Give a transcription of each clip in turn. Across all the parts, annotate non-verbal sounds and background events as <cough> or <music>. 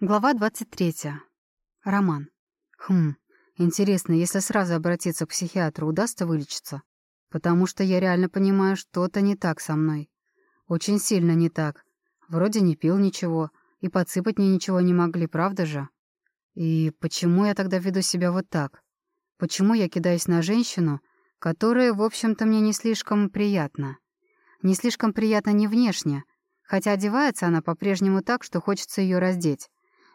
Глава 23. Роман. Хм, интересно, если сразу обратиться к психиатру, удастся вылечиться? Потому что я реально понимаю, что-то не так со мной. Очень сильно не так. Вроде не пил ничего, и подсыпать мне ничего не могли, правда же? И почему я тогда веду себя вот так? Почему я кидаюсь на женщину, которая, в общем-то, мне не слишком приятна? Не слишком приятно не внешне, хотя одевается она по-прежнему так, что хочется ее раздеть.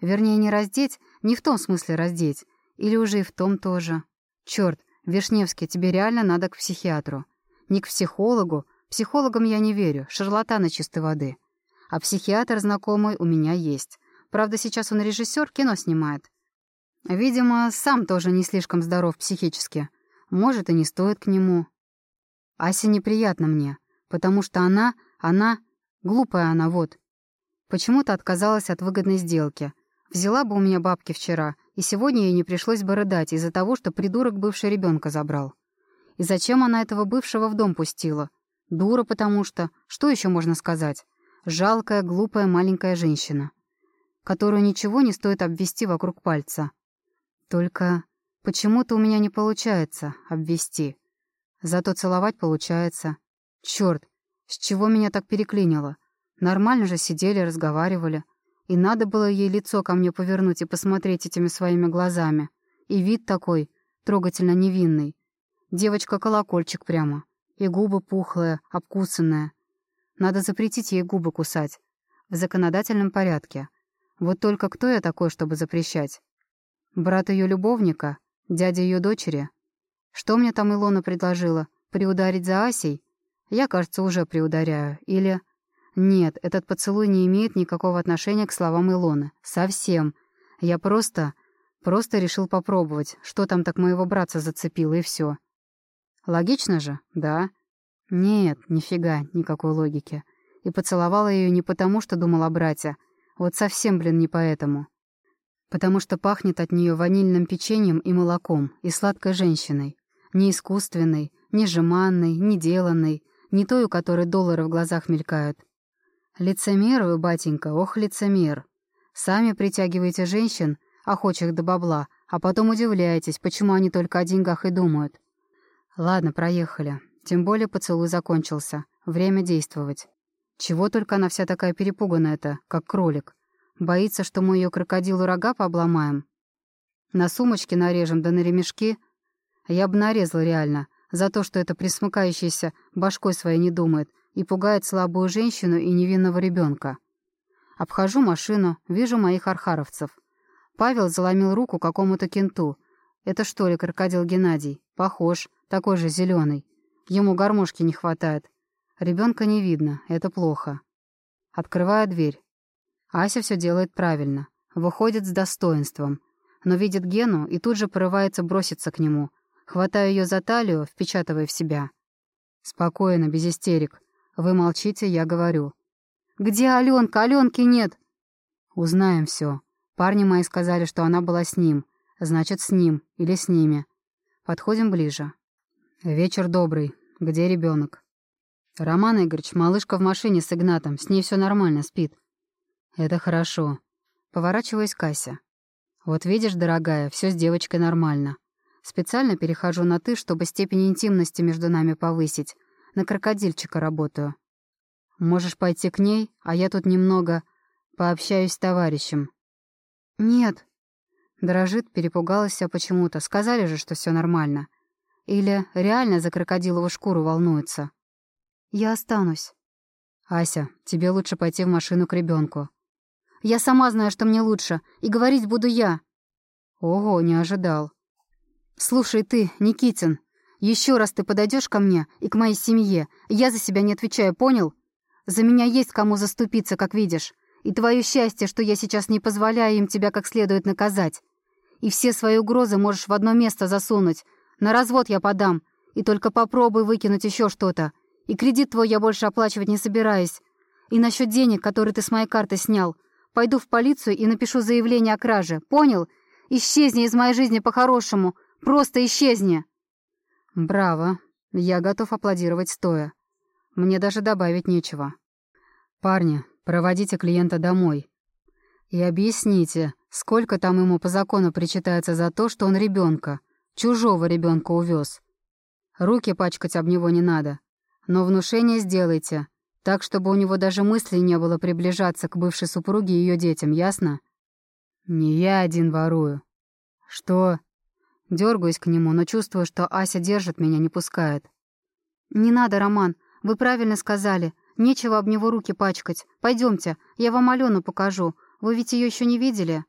Вернее, не раздеть, не в том смысле раздеть. Или уже и в том тоже. Черт, Вишневский, тебе реально надо к психиатру. Не к психологу. Психологам я не верю, шарлатаны чистой воды. А психиатр знакомый у меня есть. Правда, сейчас он режиссер, кино снимает. Видимо, сам тоже не слишком здоров психически. Может, и не стоит к нему. Ася неприятна мне, потому что она, она... Глупая она, вот. Почему-то отказалась от выгодной сделки — Взяла бы у меня бабки вчера, и сегодня ей не пришлось бы рыдать из-за того, что придурок бывший ребенка забрал. И зачем она этого бывшего в дом пустила? Дура, потому что... Что еще можно сказать? Жалкая, глупая маленькая женщина, которую ничего не стоит обвести вокруг пальца. Только почему-то у меня не получается обвести. Зато целовать получается. Черт, с чего меня так переклинило? Нормально же сидели, разговаривали. И надо было ей лицо ко мне повернуть и посмотреть этими своими глазами. И вид такой, трогательно невинный. Девочка-колокольчик прямо. И губы пухлые, обкусанные. Надо запретить ей губы кусать. В законодательном порядке. Вот только кто я такой, чтобы запрещать? Брат ее любовника? Дядя ее дочери? Что мне там Илона предложила? Приударить за Асей? Я, кажется, уже приударяю. Или... Нет, этот поцелуй не имеет никакого отношения к словам Илоны. Совсем. Я просто... Просто решил попробовать, что там так моего братца зацепило, и все. Логично же, да? Нет, нифига, никакой логики. И поцеловала ее не потому, что думал о брате. Вот совсем, блин, не поэтому. Потому что пахнет от нее ванильным печеньем и молоком, и сладкой женщиной. Не искусственной, не жеманной, не деланной, не той, у которой доллары в глазах мелькают, «Лицемер вы, батенька, ох, лицемер. Сами притягиваете женщин, охочих до бабла, а потом удивляетесь, почему они только о деньгах и думают. Ладно, проехали. Тем более поцелуй закончился. Время действовать. Чего только она вся такая перепуганная-то, как кролик. Боится, что мы ее крокодилу рога пообломаем? На сумочке нарежем, да на ремешки? Я бы нарезал реально, за то, что это присмыкающаяся башкой своей не думает, и пугает слабую женщину и невинного ребенка. Обхожу машину, вижу моих архаровцев. Павел заломил руку какому-то кенту. Это что ли крокодил Геннадий? Похож, такой же зеленый. Ему гармошки не хватает. Ребенка не видно, это плохо. Открываю дверь. Ася все делает правильно. Выходит с достоинством. Но видит Гену и тут же порывается броситься к нему. Хватаю ее за талию, впечатывая в себя. Спокойно, без истерик. Вы молчите, я говорю. «Где Аленка? Аленки нет!» «Узнаем все. Парни мои сказали, что она была с ним. Значит, с ним или с ними. Подходим ближе. Вечер добрый. Где ребенок? Роман Игоревич, малышка в машине с Игнатом. С ней все нормально, спит. Это хорошо. Поворачиваюсь к Кася. Вот видишь, дорогая, все с девочкой нормально. Специально перехожу на «ты», чтобы степень интимности между нами повысить, на крокодильчика работаю. Можешь пойти к ней, а я тут немного пообщаюсь с товарищем». «Нет». Дрожит, перепугалась вся почему-то. Сказали же, что все нормально. Или реально за крокодилову шкуру волнуется. «Я останусь». «Ася, тебе лучше пойти в машину к ребенку. «Я сама знаю, что мне лучше, и говорить буду я». «Ого, не ожидал». «Слушай ты, Никитин, еще раз ты подойдешь ко мне и к моей семье, я за себя не отвечаю, понял? За меня есть кому заступиться, как видишь. И твое счастье, что я сейчас не позволяю им тебя как следует наказать. И все свои угрозы можешь в одно место засунуть. На развод я подам. И только попробуй выкинуть еще что-то. И кредит твой я больше оплачивать не собираюсь. И насчет денег, которые ты с моей карты снял. Пойду в полицию и напишу заявление о краже. Понял? Исчезни из моей жизни по-хорошему. Просто исчезни. «Браво! Я готов аплодировать стоя. Мне даже добавить нечего. Парни, проводите клиента домой. И объясните, сколько там ему по закону причитается за то, что он ребенка, чужого ребенка увез. Руки пачкать об него не надо. Но внушение сделайте, так, чтобы у него даже мысли не было приближаться к бывшей супруге и ее детям, ясно? Не я один ворую. Что? Дергаюсь к нему, но чувствую, что Ася держит меня, не пускает. «Не надо, Роман, вы правильно сказали. Нечего об него руки пачкать. Пойдемте, я вам Алену покажу. Вы ведь ее еще не видели?»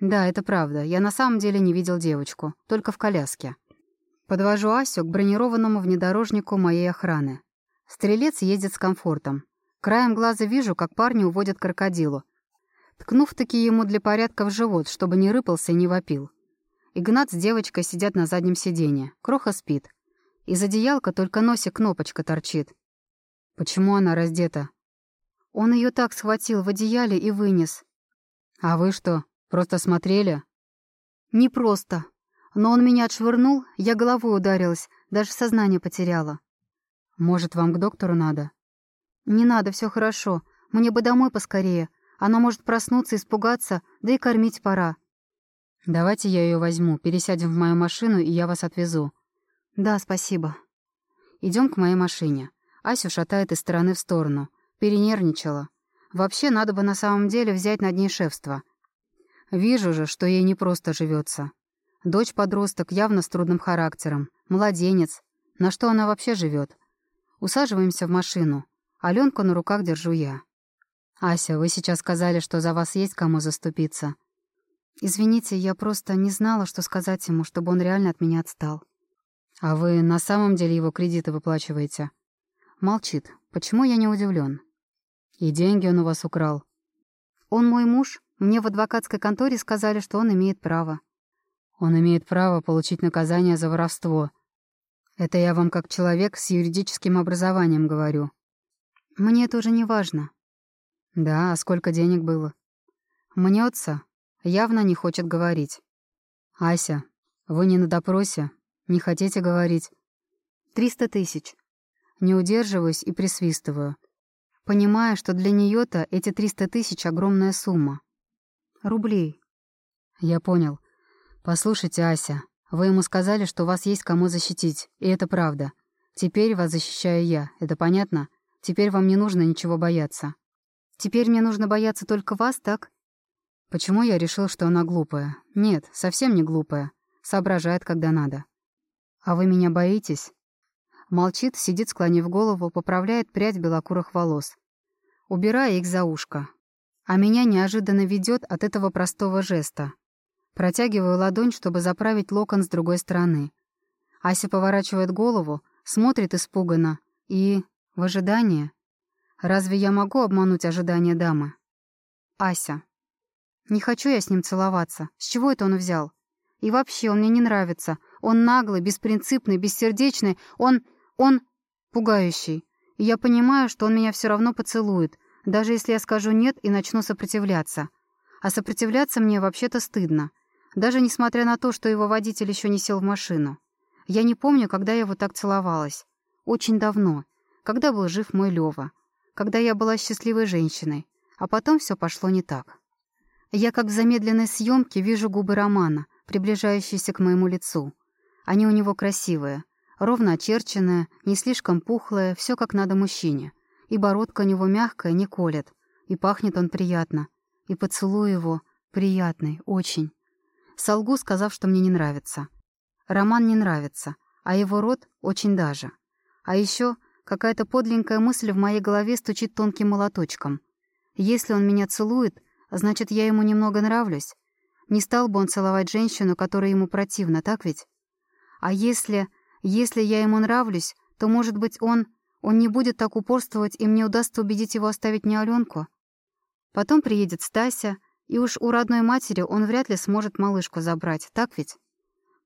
«Да, это правда. Я на самом деле не видел девочку. Только в коляске». Подвожу Асю к бронированному внедорожнику моей охраны. Стрелец ездит с комфортом. Краем глаза вижу, как парни уводят крокодилу. Ткнув-таки ему для порядка в живот, чтобы не рыпался и не вопил. Игнат с девочкой сидят на заднем сиденье. Кроха спит. Из одеялка только носик кнопочка торчит. Почему она раздета? Он ее так схватил в одеяле и вынес. А вы что, просто смотрели? Не просто. Но он меня отшвырнул, я головой ударилась, даже сознание потеряла. Может, вам к доктору надо? Не надо, все хорошо. Мне бы домой поскорее. Она может проснуться, испугаться, да и кормить пора. Давайте я ее возьму, пересядем в мою машину, и я вас отвезу. Да, спасибо. Идем к моей машине. Асю шатает из стороны в сторону. Перенервничала. Вообще, надо бы на самом деле взять над ней шефство. Вижу же, что ей не просто живется. Дочь-подросток явно с трудным характером. Младенец. На что она вообще живет? Усаживаемся в машину. Аленку на руках держу я. «Ася, вы сейчас сказали, что за вас есть кому заступиться. «Извините, я просто не знала, что сказать ему, чтобы он реально от меня отстал». «А вы на самом деле его кредиты выплачиваете?» Молчит. Почему я не удивлен? «И деньги он у вас украл?» «Он мой муж. Мне в адвокатской конторе сказали, что он имеет право». «Он имеет право получить наказание за воровство. Это я вам как человек с юридическим образованием говорю». «Мне это уже не важно». «Да, а сколько денег было?» «Мнется, Явно не хочет говорить. «Ася, вы не на допросе? Не хотите говорить?» «Триста тысяч». Не удерживаюсь и присвистываю. Понимая, что для нее то эти триста тысяч — огромная сумма. «Рублей». «Я понял. Послушайте, Ася, вы ему сказали, что вас есть кому защитить, и это правда. Теперь вас защищаю я, это понятно? Теперь вам не нужно ничего бояться». «Теперь мне нужно бояться только вас, так?» Почему я решил, что она глупая? Нет, совсем не глупая. Соображает, когда надо. А вы меня боитесь? Молчит, сидит, склонив голову, поправляет прядь белокурых волос. Убирая их за ушко. А меня неожиданно ведет от этого простого жеста. Протягиваю ладонь, чтобы заправить локон с другой стороны. Ася поворачивает голову, смотрит испуганно и... в ожидании. Разве я могу обмануть ожидания дамы? Ася. Не хочу я с ним целоваться. С чего это он взял? И вообще, он мне не нравится. Он наглый, беспринципный, бессердечный. Он... он... пугающий. И я понимаю, что он меня все равно поцелует, даже если я скажу «нет» и начну сопротивляться. А сопротивляться мне вообще-то стыдно. Даже несмотря на то, что его водитель еще не сел в машину. Я не помню, когда я его так целовалась. Очень давно. Когда был жив мой Лёва. Когда я была счастливой женщиной. А потом все пошло не так. Я, как в замедленной съемке, вижу губы Романа, приближающиеся к моему лицу. Они у него красивые, ровно очерченные, не слишком пухлые, все как надо мужчине. И бородка у него мягкая, не колет. И пахнет он приятно. И поцелуй его приятный, очень. Солгу, сказав, что мне не нравится. Роман не нравится, а его рот очень даже. А еще какая-то подленькая мысль в моей голове стучит тонким молоточком. Если он меня целует, Значит, я ему немного нравлюсь. Не стал бы он целовать женщину, которая ему противна, так ведь? А если... если я ему нравлюсь, то, может быть, он... он не будет так упорствовать, и мне удастся убедить его оставить мне Аленку? Потом приедет Стася, и уж у родной матери он вряд ли сможет малышку забрать, так ведь?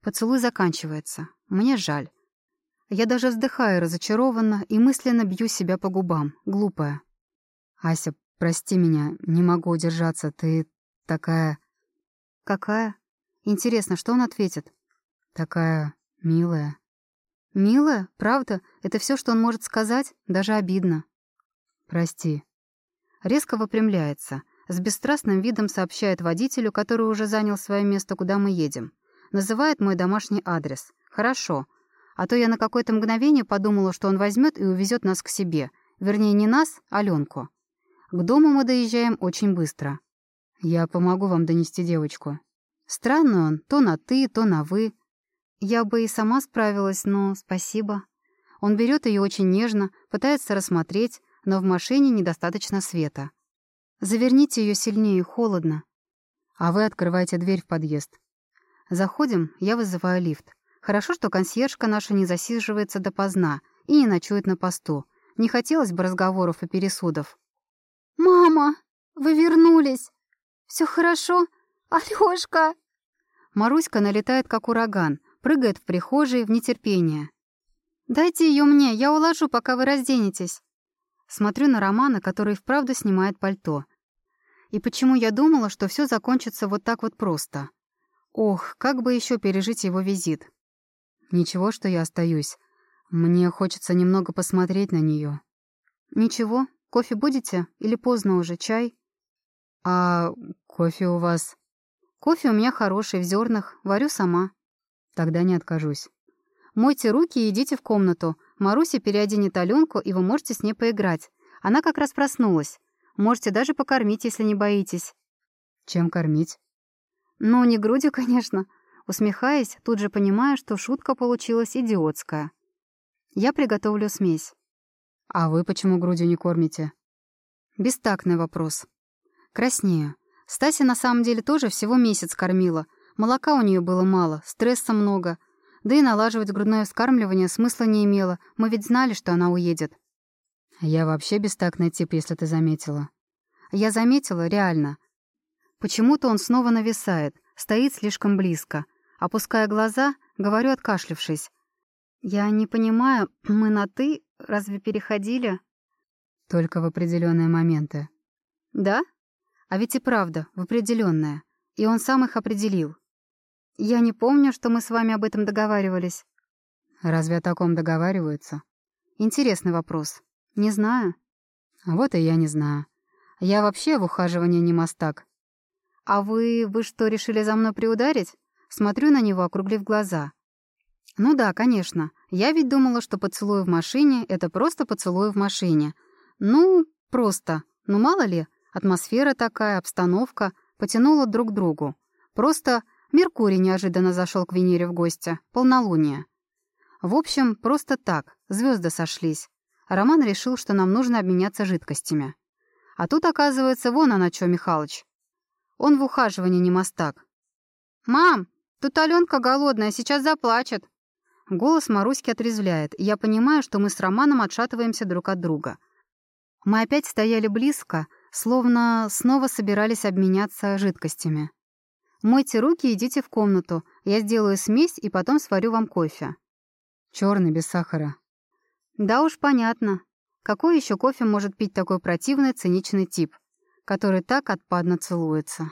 Поцелуй заканчивается. Мне жаль. Я даже вздыхаю разочарованно и мысленно бью себя по губам. Глупая. «Ася, Прости меня, не могу удержаться, ты такая... Какая? Интересно, что он ответит? Такая милая. Милая? Правда? Это все, что он может сказать? Даже обидно. Прости. Резко выпрямляется, С бесстрастным видом сообщает водителю, который уже занял свое место, куда мы едем. Называет мой домашний адрес. Хорошо. А то я на какое-то мгновение подумала, что он возьмет и увезет нас к себе. Вернее, не нас, а Аленку. К дому мы доезжаем очень быстро. Я помогу вам донести девочку. Странный он, то на «ты», то на «вы». Я бы и сама справилась, но спасибо. Он берет ее очень нежно, пытается рассмотреть, но в машине недостаточно света. Заверните ее сильнее, холодно. А вы открываете дверь в подъезд. Заходим, я вызываю лифт. Хорошо, что консьержка наша не засиживается допоздна и не ночует на посту. Не хотелось бы разговоров и пересудов. «Мама, вы вернулись! Все хорошо? Алёшка!» Маруська налетает, как ураган, прыгает в прихожей в нетерпение. «Дайте ее мне, я уложу, пока вы разденетесь». Смотрю на Романа, который вправду снимает пальто. И почему я думала, что все закончится вот так вот просто? Ох, как бы еще пережить его визит. Ничего, что я остаюсь. Мне хочется немного посмотреть на нее. Ничего, кофе будете? Или поздно уже, чай? А кофе у вас? Кофе у меня хороший, в зернах, варю сама. Тогда не откажусь. Мойте руки и идите в комнату. Маруся переоденет Аленку, и вы можете с ней поиграть. Она как раз проснулась. Можете даже покормить, если не боитесь. Чем кормить? Ну, не грудью, <laughs> конечно. Усмехаясь, тут же понимая, что шутка получилась идиотская. Я приготовлю смесь. А вы почему грудью не кормите? Бестактный вопрос. Краснею. Стася на самом деле тоже всего месяц кормила. Молока у нее было мало, стресса много. Да и налаживать грудное вскармливание смысла не имело. Мы ведь знали, что она уедет. Я вообще бестактный тип, если ты заметила. Я заметила, реально. Почему-то он снова нависает, стоит слишком близко. Опуская глаза, говорю, откашлившись. «Я не понимаю, <clears throat> мы на «ты» разве переходили?» «Только в определенные моменты». «Да? А ведь и правда, в определенное. И он сам их определил. Я не помню, что мы с вами об этом договаривались». «Разве о таком договариваются?» «Интересный вопрос. Не знаю». «Вот и я не знаю. Я вообще в ухаживании не мастак». «А вы... вы что, решили за мной приударить?» Смотрю на него, округлив глаза. «Ну да, конечно. Я ведь думала, что поцелуй в машине — это просто поцелуй в машине. Ну, просто. Ну, мало ли, атмосфера такая, обстановка, потянула друг к другу. Просто Меркурий неожиданно зашел к Венере в гости. Полнолуние. В общем, просто так. Звезды сошлись. Роман решил, что нам нужно обменяться жидкостями. А тут, оказывается, вон она что, Михалыч. Он в ухаживании не мастак. «Мам, тут Аленка голодная, сейчас заплачет». Голос Маруськи отрезвляет, и я понимаю, что мы с Романом отшатываемся друг от друга. Мы опять стояли близко, словно снова собирались обменяться жидкостями. Мойте руки и идите в комнату. Я сделаю смесь и потом сварю вам кофе. Черный, без сахара. Да уж понятно. Какой еще кофе может пить такой противный, циничный тип, который так отпадно целуется?